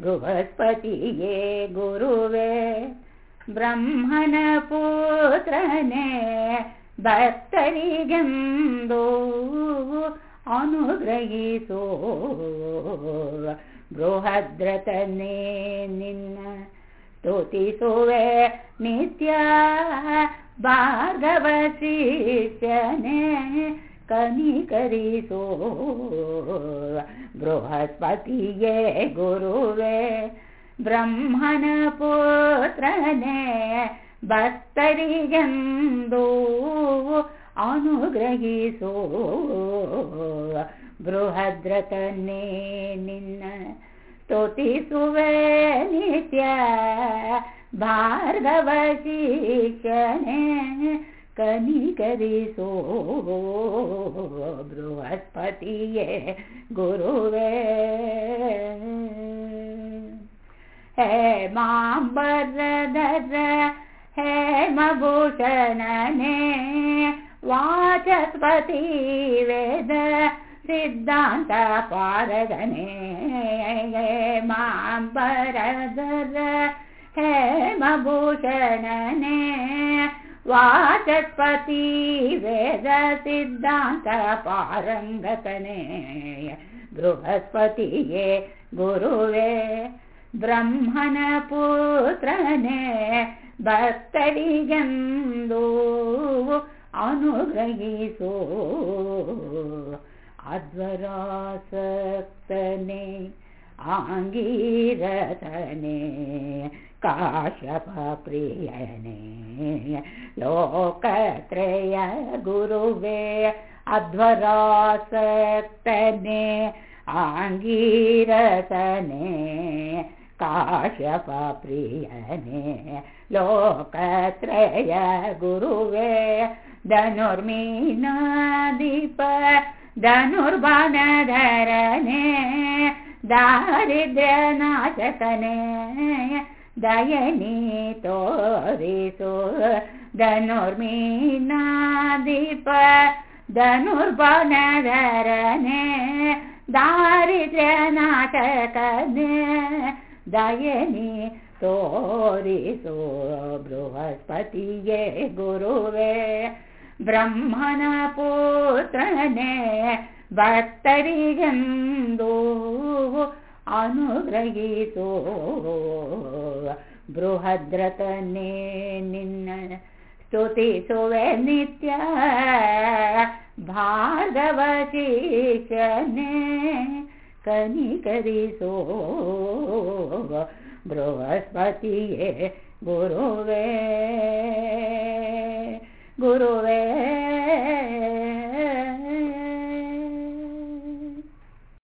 ಬೃಹಸ್ಪತಿಯೇ ಗುರುವೇ ಬ್ರಹ್ಮನ ಪುತ್ರನೇ ಭಕ್ತರಿಗೆಂದು ಅನುಗ್ರಹಿಸೋ. ಬೃಹದ್ರತನೇ ನಿನ್ನ ಸ್ತುತಿಸುವೆ ನಿತ್ಯ ಭಾರ್ಗವ ಕನಿಕರಿಸೋ. ಬೃಹಸ್ಪತಿಯೇ ಗುರುವೇ ಬ್ರಹ್ಮನ ಪುತ್ರನೇ ಭಕ್ತರಿಗೆಂದು ಅನುಗ್ರಹಿಸೋ. ಬೃಹದ್ರತನೇ ನಿನ್ನ ಸ್ತುತಿಸುವೆ ನಿತ್ಯ ಭಾರ್ಗವ ಶಿಕ್ಷಣೆ कनीकरिसो बृहत्पति ये गुरुवे। हे माम्बर दर हे मभूषणने वाचस्पति वेद सिद्धान्तपादने ऐ हे माम्बर दर हे मभूषणने ಸಿದ್ಧಾಂತ ಪಾರಂಗತನೆ. ಬೃಹಸ್ಪತಿಯೇ ಗುರುವೇ ಬ್ರಹ್ಮನ ಪುತ್ರನೇ ಭಕ್ತರಿಗೆಂದು ಅನುಗ್ರಹಿಸೋ. ಅಧ್ವರಾಸಕ್ತನೆ. आङ्गीरतने काश्यपप्रियने लोकत्रय गुरुवे अध्वरासक्तने आङ्गीरतने काश्यपप्रियने लोकत्रय गुरुवे धनुर्मीनाधिप धनुर्बाणधरणे दारिद्र्यनाशकने दयिनी तोरिषो धनुर्मीनादीप दीप धनुर्बनगरणे दारिद्र्यनाशकने दयिनी तोरिषो बृहस्पतिये गुरुवे ब्रह्मण पुत्रने भक्तरिगन्धु ಅನುಗ್ರಹಿಸೋ ಬೃಹದ್ರತನೇ ನಿನ್ನ ಸ್ತುತಿಸುವೆ ನಿತ್ಯ ಭಾರ್ಗವ ಶಿಷ್ಯನೇ ಕನಿಕರಿಸೋ. ಬೃಹಸ್ಪತಿಯೇ ಗುರುವೇ ಗುರುವೇ